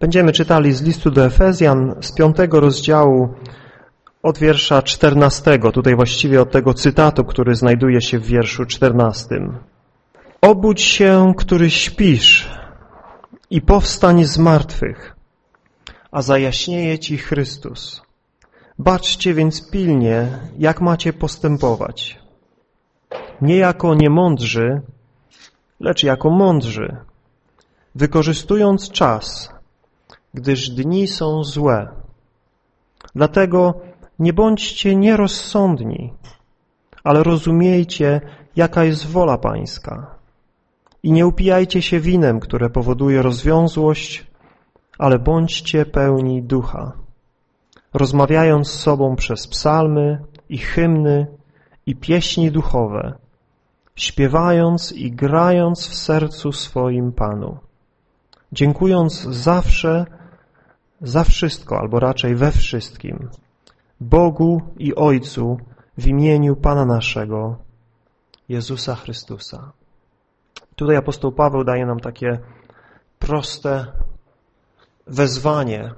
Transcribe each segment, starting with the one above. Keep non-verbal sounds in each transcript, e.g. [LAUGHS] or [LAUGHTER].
Będziemy czytali z listu do Efezjan z piątego rozdziału od wiersza czternastego, tutaj właściwie od tego cytatu, który znajduje się w wierszu czternastym. Obudź się, który śpisz i powstań z martwych, a zajaśnieje Ci Chrystus. Baczcie więc pilnie, jak macie postępować. Nie jako niemądrzy, lecz jako mądrzy, wykorzystując czas, gdyż dni są złe. Dlatego nie bądźcie nierozsądni, ale rozumiejcie, jaka jest wola Pańska. I nie upijajcie się winem, które powoduje rozwiązłość, ale bądźcie pełni ducha, rozmawiając z sobą przez psalmy i hymny i pieśni duchowe, śpiewając i grając w sercu swoim Panu, dziękując zawsze za wszystko, albo raczej we wszystkim, Bogu i Ojcu w imieniu Pana naszego, Jezusa Chrystusa. Tutaj apostoł Paweł daje nam takie proste wezwanie,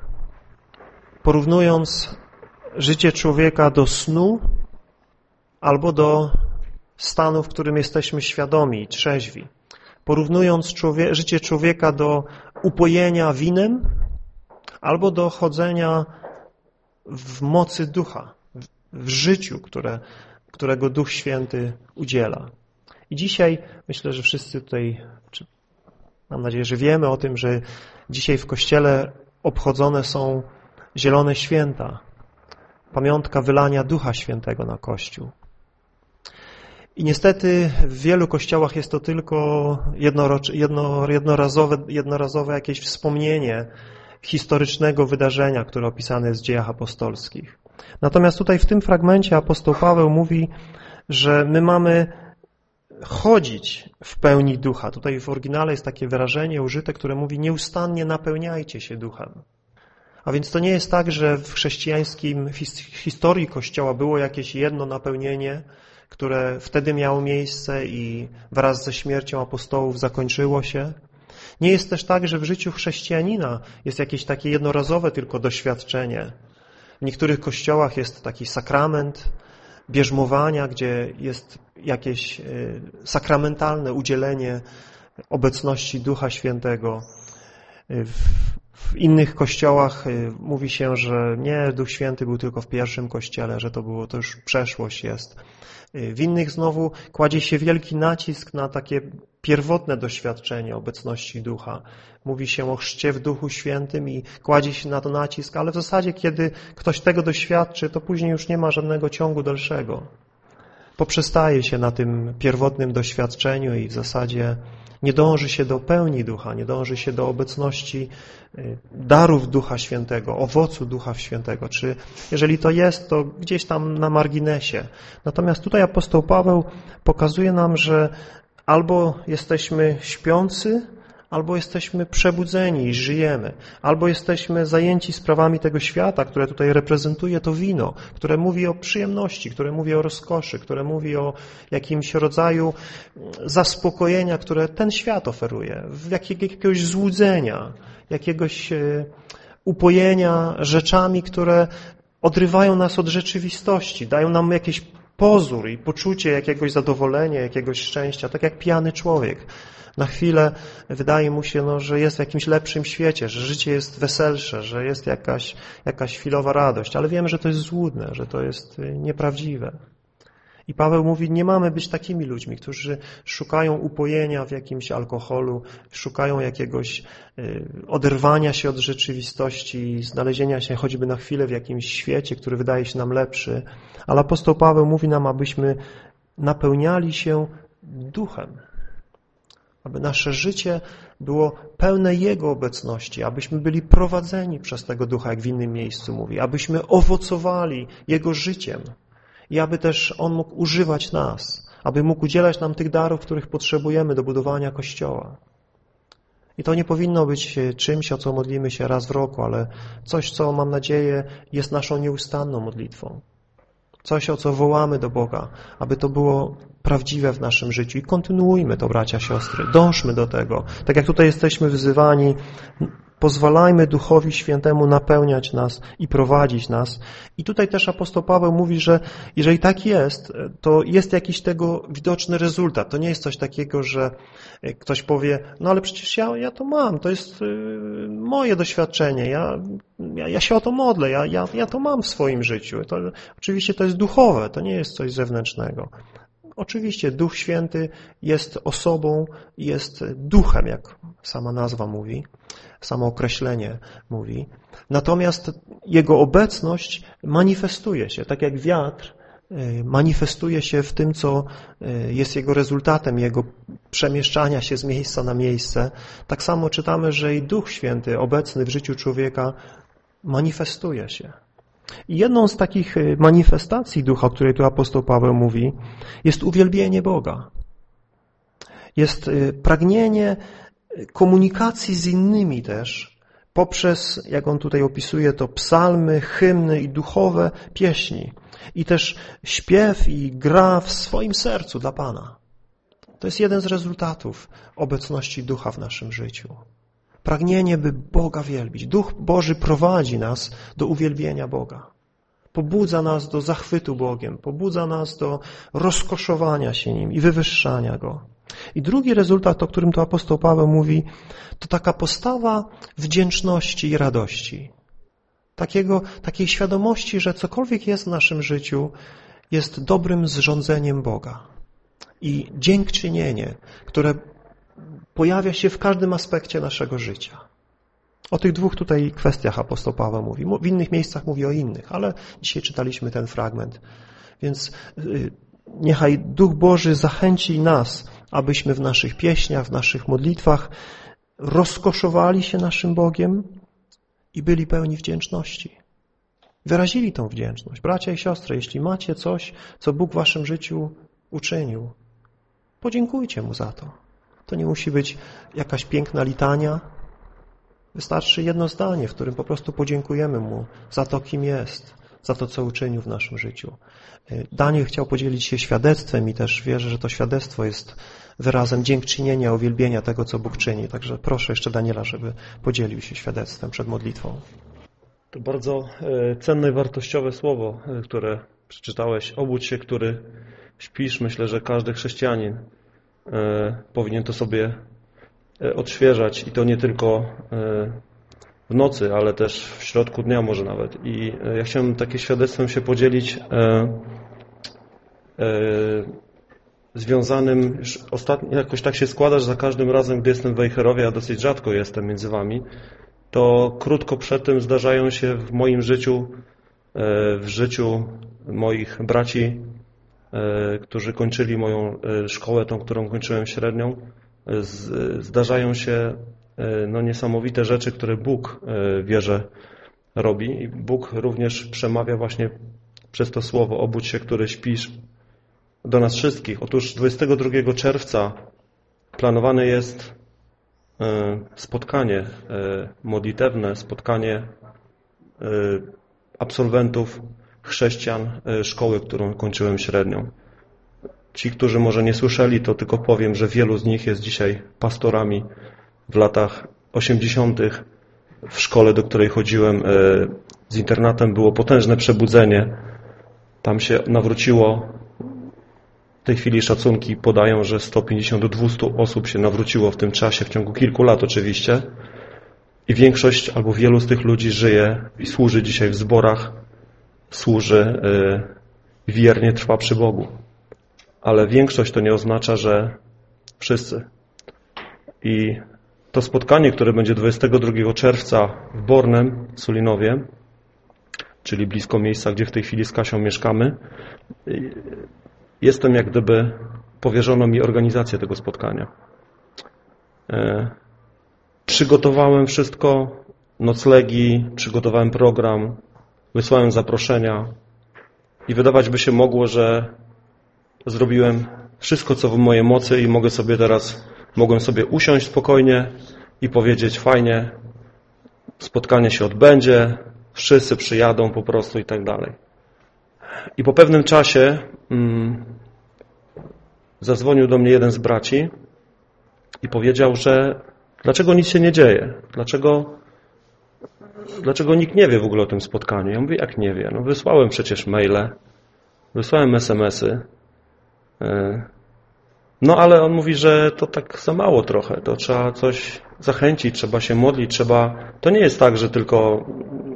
porównując życie człowieka do snu albo do stanu, w którym jesteśmy świadomi i trzeźwi. Porównując człowie życie człowieka do upojenia winem albo do chodzenia w mocy ducha, w życiu, które, którego Duch Święty udziela. I dzisiaj myślę, że wszyscy tutaj, mam nadzieję, że wiemy o tym, że dzisiaj w Kościele obchodzone są zielone święta, pamiątka wylania Ducha Świętego na Kościół. I niestety w wielu kościołach jest to tylko jedno, jednorazowe, jednorazowe jakieś wspomnienie historycznego wydarzenia, które opisane jest w dziejach apostolskich. Natomiast tutaj w tym fragmencie apostoł Paweł mówi, że my mamy chodzić w pełni ducha. Tutaj w oryginale jest takie wyrażenie użyte, które mówi nieustannie napełniajcie się duchem. A więc to nie jest tak, że w chrześcijańskim historii Kościoła było jakieś jedno napełnienie, które wtedy miało miejsce i wraz ze śmiercią apostołów zakończyło się. Nie jest też tak, że w życiu chrześcijanina jest jakieś takie jednorazowe tylko doświadczenie. W niektórych kościołach jest taki sakrament bierzmowania, gdzie jest jakieś e, sakramentalne udzielenie obecności Ducha Świętego. W innych kościołach e, mówi się, że nie, Duch Święty był tylko w pierwszym kościele, że to było, to już przeszłość jest. W innych znowu kładzie się wielki nacisk na takie pierwotne doświadczenie obecności Ducha. Mówi się o chrzcie w Duchu Świętym i kładzie się na to nacisk, ale w zasadzie, kiedy ktoś tego doświadczy, to później już nie ma żadnego ciągu dalszego. Poprzestaje się na tym pierwotnym doświadczeniu i w zasadzie nie dąży się do pełni Ducha, nie dąży się do obecności y, darów Ducha Świętego, owocu Ducha Świętego, czy jeżeli to jest, to gdzieś tam na marginesie. Natomiast tutaj apostoł Paweł pokazuje nam, że albo jesteśmy śpiący, albo jesteśmy przebudzeni i żyjemy, albo jesteśmy zajęci sprawami tego świata, które tutaj reprezentuje to wino, które mówi o przyjemności, które mówi o rozkoszy, które mówi o jakimś rodzaju zaspokojenia, które ten świat oferuje, jakiegoś złudzenia, jakiegoś e, upojenia rzeczami, które odrywają nas od rzeczywistości, dają nam jakieś pozór i poczucie jakiegoś zadowolenia, jakiegoś szczęścia, tak jak pijany człowiek. Na chwilę wydaje mu się, no, że jest w jakimś lepszym świecie, że życie jest weselsze, że jest jakaś, jakaś chwilowa radość, ale wiemy, że to jest złudne, że to jest y, nieprawdziwe. I Paweł mówi, nie mamy być takimi ludźmi, którzy szukają upojenia w jakimś alkoholu, szukają jakiegoś y, oderwania się od rzeczywistości, znalezienia się choćby na chwilę w jakimś świecie, który wydaje się nam lepszy. Ale apostoł Paweł mówi nam, abyśmy napełniali się duchem, aby nasze życie było pełne Jego obecności, abyśmy byli prowadzeni przez tego Ducha, jak w innym miejscu mówi, abyśmy owocowali Jego życiem i aby też On mógł używać nas, aby mógł udzielać nam tych darów, których potrzebujemy do budowania Kościoła. I to nie powinno być czymś, o co modlimy się raz w roku, ale coś, co mam nadzieję jest naszą nieustanną modlitwą. Coś, o co wołamy do Boga, aby to było prawdziwe w naszym życiu. I kontynuujmy to, bracia, siostry. Dążmy do tego. Tak jak tutaj jesteśmy wzywani, Pozwalajmy Duchowi Świętemu napełniać nas i prowadzić nas. I tutaj też apostoł Paweł mówi, że jeżeli tak jest, to jest jakiś tego widoczny rezultat. To nie jest coś takiego, że ktoś powie, no ale przecież ja, ja to mam, to jest y, moje doświadczenie, ja, ja, ja się o to modlę, ja, ja, ja to mam w swoim życiu. To, oczywiście to jest duchowe, to nie jest coś zewnętrznego. Oczywiście Duch Święty jest osobą, jest duchem, jak sama nazwa mówi, samo określenie mówi. Natomiast Jego obecność manifestuje się, tak jak wiatr y, manifestuje się w tym, co y, jest Jego rezultatem, Jego przemieszczania się z miejsca na miejsce. Tak samo czytamy, że i Duch Święty obecny w życiu człowieka manifestuje się. I jedną z takich y, manifestacji ducha, o której tu apostoł Paweł mówi, jest uwielbienie Boga. Jest y, pragnienie y, komunikacji z innymi też, poprzez, jak on tutaj opisuje, to psalmy, hymny i duchowe pieśni. I też śpiew i gra w swoim sercu dla Pana. To jest jeden z rezultatów obecności ducha w naszym życiu. Pragnienie, by Boga wielbić. Duch Boży prowadzi nas do uwielbienia Boga. Pobudza nas do zachwytu Bogiem, pobudza nas do rozkoszowania się Nim i wywyższania Go. I drugi rezultat, o którym tu apostoł Paweł mówi, to taka postawa wdzięczności i radości. Takiego, takiej świadomości, że cokolwiek jest w naszym życiu, jest dobrym zrządzeniem Boga. I dziękczynienie, które pojawia się w każdym aspekcie naszego życia. O tych dwóch tutaj kwestiach apostoł Paweł mówi. W innych miejscach mówi o innych, ale dzisiaj czytaliśmy ten fragment. Więc y, niechaj Duch Boży zachęci nas, abyśmy w naszych pieśniach, w naszych modlitwach rozkoszowali się naszym Bogiem i byli pełni wdzięczności. Wyrazili tą wdzięczność. Bracia i siostry, jeśli macie coś, co Bóg w waszym życiu uczynił, podziękujcie Mu za to. To nie musi być jakaś piękna litania. Wystarczy jedno zdanie, w którym po prostu podziękujemy Mu za to, kim jest, za to, co uczynił w naszym życiu. Daniel chciał podzielić się świadectwem i też wierzę, że to świadectwo jest wyrazem dziękczynienia, uwielbienia tego, co Bóg czyni. Także proszę jeszcze Daniela, żeby podzielił się świadectwem przed modlitwą. To bardzo e, cenne i wartościowe słowo, e, które przeczytałeś. Obudź się, który śpisz. Myślę, że każdy chrześcijanin powinien to sobie e, odświeżać i to nie tylko e, w nocy, ale też w środku dnia może nawet. I ja chciałem takie świadectwem się podzielić związanym, już ostatnio jakoś tak się składa, że za każdym razem, gdy jestem w Wejherowie, a dosyć rzadko jestem między Wami, to krótko przed tym zdarzają się w moim życiu, w życiu moich braci E, którzy kończyli moją e, szkołę, tą, którą kończyłem średnią, e, zdarzają się no, niesamowite rzeczy, które Bóg wierzę robi i Bóg również przemawia właśnie przez to słowo obudź się, który śpisz do nas wszystkich. Otóż 22 czerwca planowane jest spotkanie modlitewne, spotkanie absolwentów chrześcijan e, szkoły, którą kończyłem średnią. Ci, którzy może nie słyszeli, to tylko powiem, że wielu z nich jest dzisiaj pastorami w latach 80. w szkole, do której chodziłem e, z internatem, było potężne przebudzenie. Tam się nawróciło, w tej chwili szacunki podają, że 150 do 200 osób się nawróciło w tym czasie, w ciągu kilku lat oczywiście. I większość albo wielu z tych ludzi żyje i służy dzisiaj w zborach służy, y, wiernie trwa przy Bogu. Ale większość to nie oznacza, że wszyscy. I to spotkanie, które będzie 22 czerwca w Bornem, Sulinowie, czyli blisko miejsca, gdzie w tej chwili z Kasią mieszkamy, y, jestem jak gdyby powierzono mi organizację tego spotkania. Y, przygotowałem wszystko, noclegi, przygotowałem program, wysłałem zaproszenia i wydawać by się mogło, że zrobiłem wszystko, co w mojej mocy i mogę sobie teraz, mogłem sobie usiąść spokojnie i powiedzieć fajnie, spotkanie się odbędzie, wszyscy przyjadą po prostu i tak dalej. I po pewnym czasie mm, zadzwonił do mnie jeden z braci i powiedział, że dlaczego nic się nie dzieje, dlaczego dlaczego nikt nie wie w ogóle o tym spotkaniu? Ja mówię, jak nie wie? No wysłałem przecież maile, wysłałem smsy. E, no ale on mówi, że to tak za mało trochę, to trzeba coś zachęcić, trzeba się modlić, trzeba... To nie jest tak, że tylko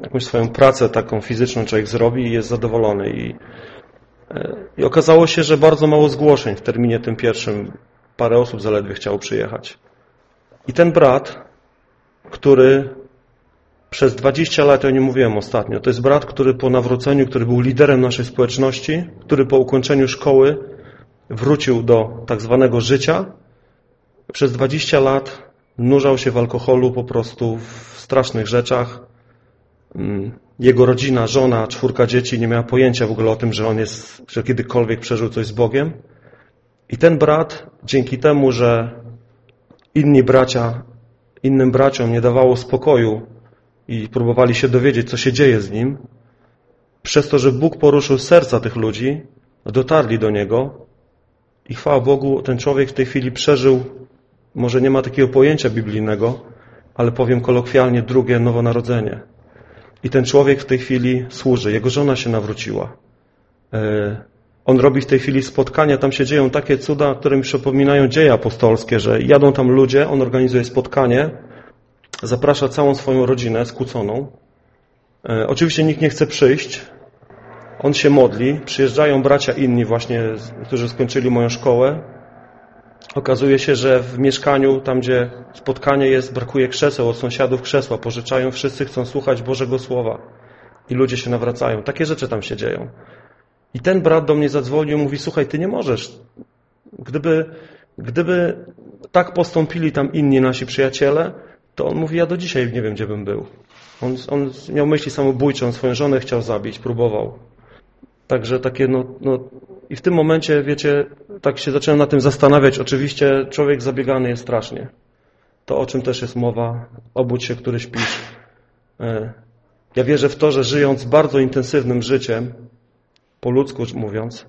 jakąś swoją pracę taką fizyczną człowiek zrobi i jest zadowolony. I, e, I okazało się, że bardzo mało zgłoszeń w terminie tym pierwszym. Parę osób zaledwie chciało przyjechać. I ten brat, który przez 20 lat, ja nie mówiłem ostatnio, to jest brat, który po nawróceniu, który był liderem naszej społeczności, który po ukończeniu szkoły wrócił do tak zwanego życia. Przez 20 lat nurzał się w alkoholu po prostu w strasznych rzeczach. Mm, jego rodzina, żona, czwórka dzieci nie miała pojęcia w ogóle o tym, że on jest, że kiedykolwiek przeżył coś z Bogiem. I ten brat, dzięki temu, że inni bracia, innym braciom nie dawało spokoju i próbowali się dowiedzieć, co się dzieje z nim, przez to, że Bóg poruszył serca tych ludzi, dotarli do niego i chwała Bogu, ten człowiek w tej chwili przeżył, może nie ma takiego pojęcia biblijnego, ale powiem kolokwialnie, drugie nowonarodzenie. I ten człowiek w tej chwili służy. Jego żona się nawróciła. E, on robi w tej chwili spotkania, tam się dzieją takie cuda, które mi przypominają dzieje apostolskie, że jadą tam ludzie, on organizuje spotkanie, zaprasza całą swoją rodzinę skłóconą. E, oczywiście nikt nie chce przyjść. On się modli, przyjeżdżają bracia inni właśnie, którzy skończyli moją szkołę. Okazuje się, że w mieszkaniu, tam gdzie spotkanie jest, brakuje krzeseł, od sąsiadów krzesła pożyczają, wszyscy chcą słuchać Bożego Słowa. I ludzie się nawracają. Takie rzeczy tam się dzieją. I ten brat do mnie zadzwonił i mówi, słuchaj, ty nie możesz. Gdyby, gdyby tak postąpili tam inni nasi przyjaciele, to on mówi, ja do dzisiaj nie wiem, gdzie bym był. On, on miał myśli samobójcze, on swoją żonę chciał zabić, próbował. Także takie, no, no, i w tym momencie, wiecie, tak się zacząłem na tym zastanawiać. Oczywiście człowiek zabiegany jest strasznie. To, o czym też jest mowa, obudź się, który śpisz. E, ja wierzę w to, że żyjąc bardzo intensywnym życiem, po ludzku mówiąc,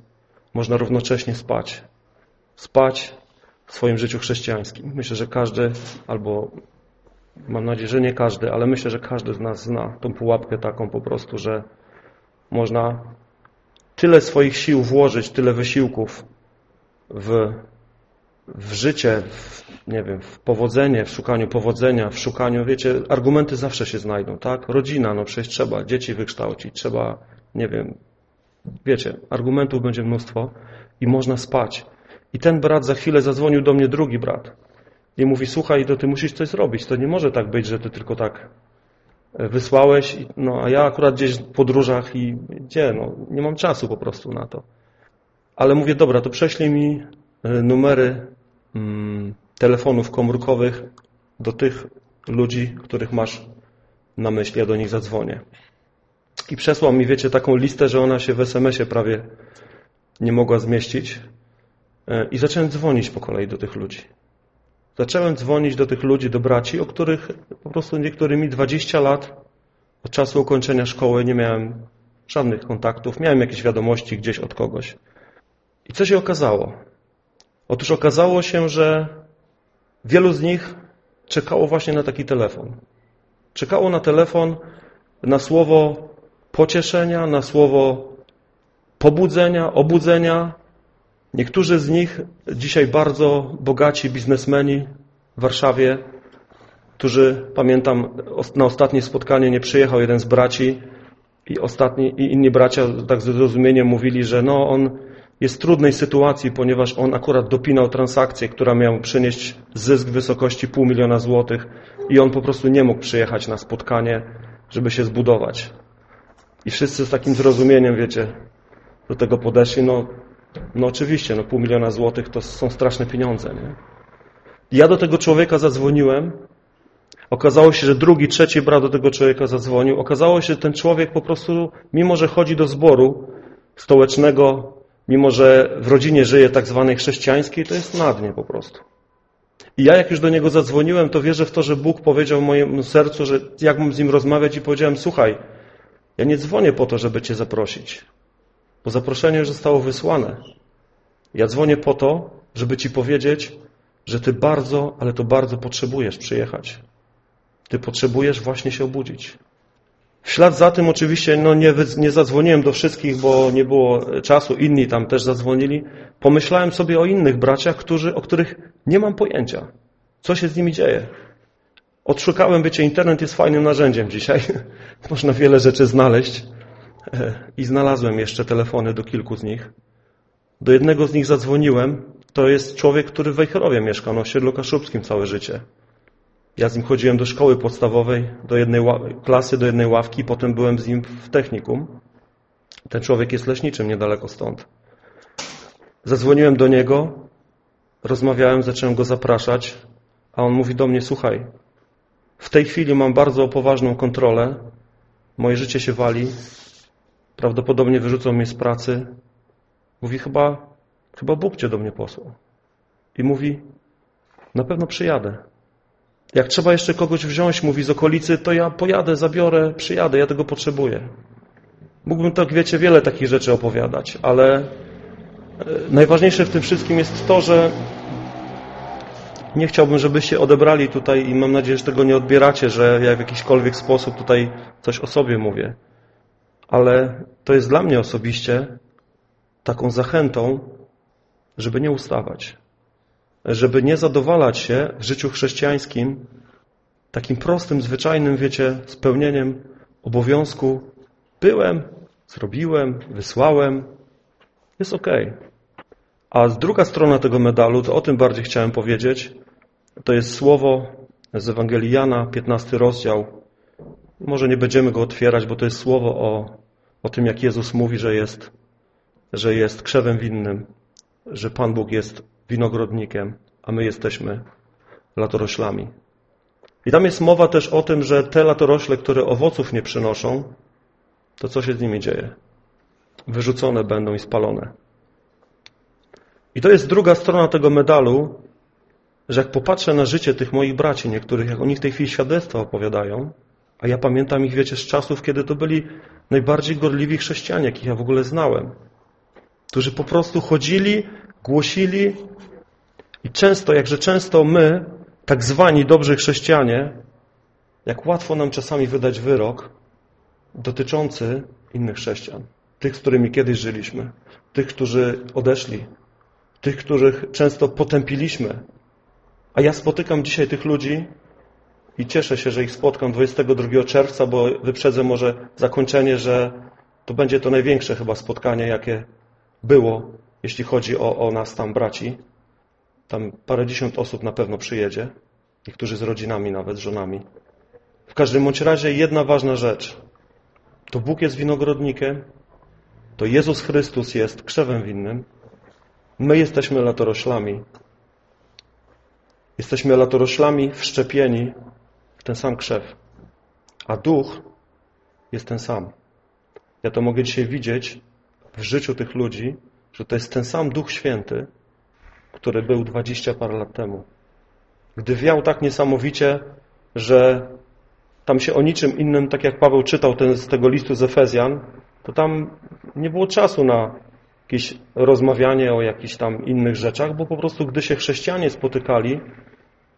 można równocześnie spać. Spać w swoim życiu chrześcijańskim. Myślę, że każdy, albo mam nadzieję, że nie każdy, ale myślę, że każdy z nas zna tą pułapkę taką po prostu, że można tyle swoich sił włożyć, tyle wysiłków w, w życie, w, nie wiem, w powodzenie, w szukaniu powodzenia, w szukaniu, wiecie, argumenty zawsze się znajdą, tak? Rodzina, no przecież trzeba dzieci wykształcić, trzeba, nie wiem, Wiecie, argumentów będzie mnóstwo i można spać. I ten brat za chwilę zadzwonił do mnie drugi brat i mówi, słuchaj, to ty musisz coś zrobić. To nie może tak być, że ty tylko tak e, wysłałeś, no a ja akurat gdzieś w podróżach i gdzie, no nie mam czasu po prostu na to. Ale mówię, dobra, to prześlij mi e, numery mm, telefonów komórkowych do tych ludzi, których masz na myśli, ja do nich zadzwonię. I przesłał mi, wiecie, taką listę, że ona się w SMS-ie prawie nie mogła zmieścić. E, I zacząłem dzwonić po kolei do tych ludzi. Zacząłem dzwonić do tych ludzi, do braci, o których po prostu niektórymi 20 lat od czasu ukończenia szkoły nie miałem żadnych kontaktów, miałem jakieś wiadomości gdzieś od kogoś. I co się okazało? Otóż okazało się, że wielu z nich czekało właśnie na taki telefon. Czekało na telefon, na słowo pocieszenia, na słowo pobudzenia, obudzenia. Niektórzy z nich dzisiaj bardzo bogaci biznesmeni w Warszawie, którzy, pamiętam, na ostatnie spotkanie nie przyjechał jeden z braci i, ostatni, i inni bracia tak z zrozumieniem mówili, że no on jest w trudnej sytuacji, ponieważ on akurat dopinał transakcję, która miała przynieść zysk w wysokości pół miliona złotych i on po prostu nie mógł przyjechać na spotkanie, żeby się zbudować. I wszyscy z takim zrozumieniem, wiecie, do tego podeszli. No, no oczywiście, no pół miliona złotych to są straszne pieniądze. Nie? Ja do tego człowieka zadzwoniłem. Okazało się, że drugi, trzeci brat do tego człowieka zadzwonił. Okazało się, że ten człowiek po prostu, mimo że chodzi do zboru stołecznego, mimo że w rodzinie żyje tak zwanej chrześcijańskiej, to jest na dnie po prostu. I ja jak już do niego zadzwoniłem, to wierzę w to, że Bóg powiedział mojemu sercu, że jak mam z nim rozmawiać i powiedziałem, słuchaj, ja nie dzwonię po to, żeby Cię zaprosić, bo zaproszenie już zostało wysłane. Ja dzwonię po to, żeby Ci powiedzieć, że Ty bardzo, ale to bardzo potrzebujesz przyjechać. Ty potrzebujesz właśnie się obudzić. W ślad za tym oczywiście no nie, nie zadzwoniłem do wszystkich, bo nie było czasu, inni tam też zadzwonili. Pomyślałem sobie o innych braciach, którzy, o których nie mam pojęcia. Co się z nimi dzieje? Odszukałem, wiecie, internet jest fajnym narzędziem dzisiaj. [LAUGHS] Można wiele rzeczy znaleźć. I znalazłem jeszcze telefony do kilku z nich. Do jednego z nich zadzwoniłem. To jest człowiek, który w Wejherowie mieszka, na osiedlu kaszubskim całe życie. Ja z nim chodziłem do szkoły podstawowej, do jednej klasy, do jednej ławki, potem byłem z nim w technikum. Ten człowiek jest leśniczym niedaleko stąd. Zadzwoniłem do niego, rozmawiałem, zacząłem go zapraszać, a on mówi do mnie, słuchaj, w tej chwili mam bardzo poważną kontrolę, moje życie się wali, prawdopodobnie wyrzucą mnie z pracy. Mówi, chyba, chyba Bóg cię do mnie posłał. I mówi, na pewno przyjadę. Jak trzeba jeszcze kogoś wziąć, mówi z okolicy, to ja pojadę, zabiorę, przyjadę, ja tego potrzebuję. Mógłbym tak, wiecie, wiele takich rzeczy opowiadać, ale e, najważniejsze w tym wszystkim jest to, że nie chciałbym, żebyście odebrali tutaj i mam nadzieję, że tego nie odbieracie, że ja w jakiśkolwiek sposób tutaj coś o sobie mówię. Ale to jest dla mnie osobiście taką zachętą, żeby nie ustawać żeby nie zadowalać się w życiu chrześcijańskim takim prostym, zwyczajnym, wiecie, spełnieniem obowiązku. Byłem, zrobiłem, wysłałem, jest ok. A druga strona tego medalu, to o tym bardziej chciałem powiedzieć, to jest słowo z Ewangelii Jana, 15 rozdział. Może nie będziemy go otwierać, bo to jest słowo o, o tym, jak Jezus mówi, że jest, że jest krzewem winnym, że Pan Bóg jest winogrodnikiem, a my jesteśmy latoroślami. I tam jest mowa też o tym, że te latorośle, które owoców nie przynoszą, to co się z nimi dzieje? Wyrzucone będą i spalone. I to jest druga strona tego medalu, że jak popatrzę na życie tych moich braci, niektórych, jak oni w tej chwili świadectwa opowiadają, a ja pamiętam ich, wiecie, z czasów, kiedy to byli najbardziej gorliwi chrześcijanie, jakich ja w ogóle znałem, którzy po prostu chodzili, głosili i często, jakże często my, tak zwani dobrzy chrześcijanie, jak łatwo nam czasami wydać wyrok dotyczący innych chrześcijan. Tych, z którymi kiedyś żyliśmy. Tych, którzy odeszli. Tych, których często potępiliśmy. A ja spotykam dzisiaj tych ludzi i cieszę się, że ich spotkam 22 czerwca, bo wyprzedzę może zakończenie, że to będzie to największe chyba spotkanie, jakie było, jeśli chodzi o, o nas tam braci. Tam parędziesiąt osób na pewno przyjedzie, niektórzy z rodzinami nawet, z żonami. W każdym bądź razie jedna ważna rzecz. To Bóg jest winogrodnikiem, to Jezus Chrystus jest krzewem winnym, my jesteśmy latoroślami. Jesteśmy latoroślami wszczepieni ten sam krzew, a duch jest ten sam. Ja to mogę dzisiaj widzieć w życiu tych ludzi, że to jest ten sam Duch Święty, który był dwadzieścia parę lat temu. Gdy wiał tak niesamowicie, że tam się o niczym innym, tak jak Paweł czytał ten, z tego listu z Efezjan, to tam nie było czasu na jakieś rozmawianie o jakichś tam innych rzeczach, bo po prostu gdy się chrześcijanie spotykali,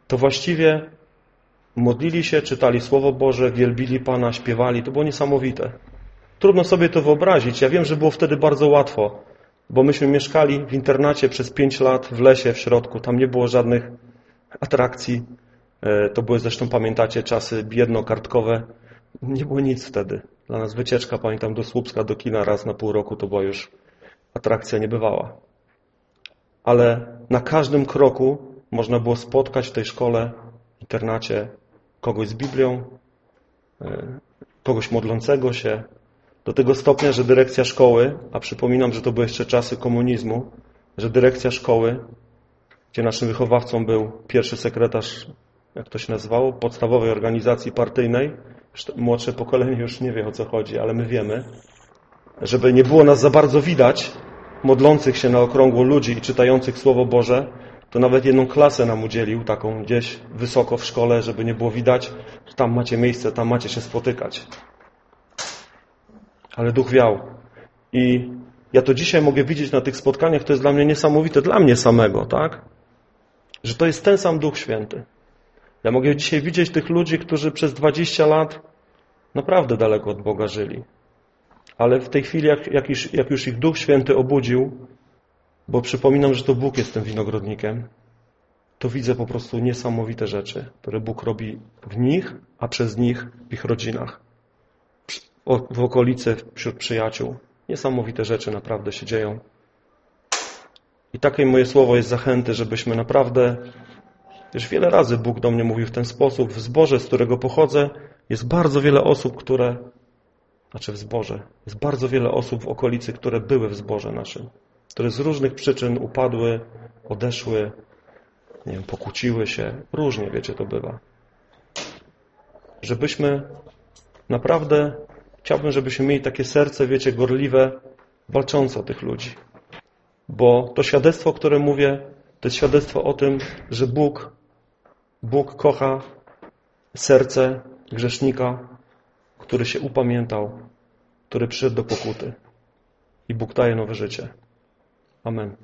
to właściwie modlili się, czytali Słowo Boże, wielbili Pana, śpiewali. To było niesamowite. Trudno sobie to wyobrazić. Ja wiem, że było wtedy bardzo łatwo bo myśmy mieszkali w internacie przez pięć lat w lesie w środku. Tam nie było żadnych atrakcji. E, to były zresztą, pamiętacie, czasy biedno-kartkowe. Nie było nic wtedy. Dla nas wycieczka, pamiętam, do Słupska, do kina raz na pół roku to była już atrakcja niebywała. Ale na każdym kroku można było spotkać w tej szkole, internacie kogoś z Biblią, e, kogoś modlącego się, do tego stopnia, że dyrekcja szkoły, a przypominam, że to były jeszcze czasy komunizmu, że dyrekcja szkoły, gdzie naszym wychowawcą był pierwszy sekretarz, jak to się nazywało, podstawowej organizacji partyjnej, młodsze pokolenie już nie wie o co chodzi, ale my wiemy, żeby nie było nas za bardzo widać, modlących się na okrągło ludzi i czytających Słowo Boże, to nawet jedną klasę nam udzielił, taką gdzieś wysoko w szkole, żeby nie było widać, że tam macie miejsce, tam macie się spotykać ale duch wiał. I ja to dzisiaj mogę widzieć na tych spotkaniach, to jest dla mnie niesamowite, dla mnie samego, tak? Że to jest ten sam Duch Święty. Ja mogę dzisiaj widzieć tych ludzi, którzy przez 20 lat naprawdę daleko od Boga żyli. Ale w tej chwili, jak, jak, już, jak już ich Duch Święty obudził, bo przypominam, że to Bóg jest tym winogrodnikiem, to widzę po prostu niesamowite rzeczy, które Bóg robi w nich, a przez nich w ich rodzinach, w okolicy, wśród przyjaciół. Niesamowite rzeczy naprawdę się dzieją. I takie moje słowo jest zachęty, żebyśmy naprawdę, już wiele razy Bóg do mnie mówił w ten sposób, w zborze, z którego pochodzę, jest bardzo wiele osób, które, znaczy w zborze, jest bardzo wiele osób w okolicy, które były w zborze naszym, które z różnych przyczyn upadły, odeszły, nie wiem, pokłóciły się, różnie, wiecie, to bywa. Żebyśmy naprawdę, chciałbym, żebyśmy mieli takie serce, wiecie, gorliwe, walczące o tych ludzi. Bo to świadectwo, które mówię, to jest świadectwo o tym, że Bóg, Bóg kocha serce grzesznika, który się upamiętał, który przyszedł do pokuty. I Bóg daje nowe życie. Amen.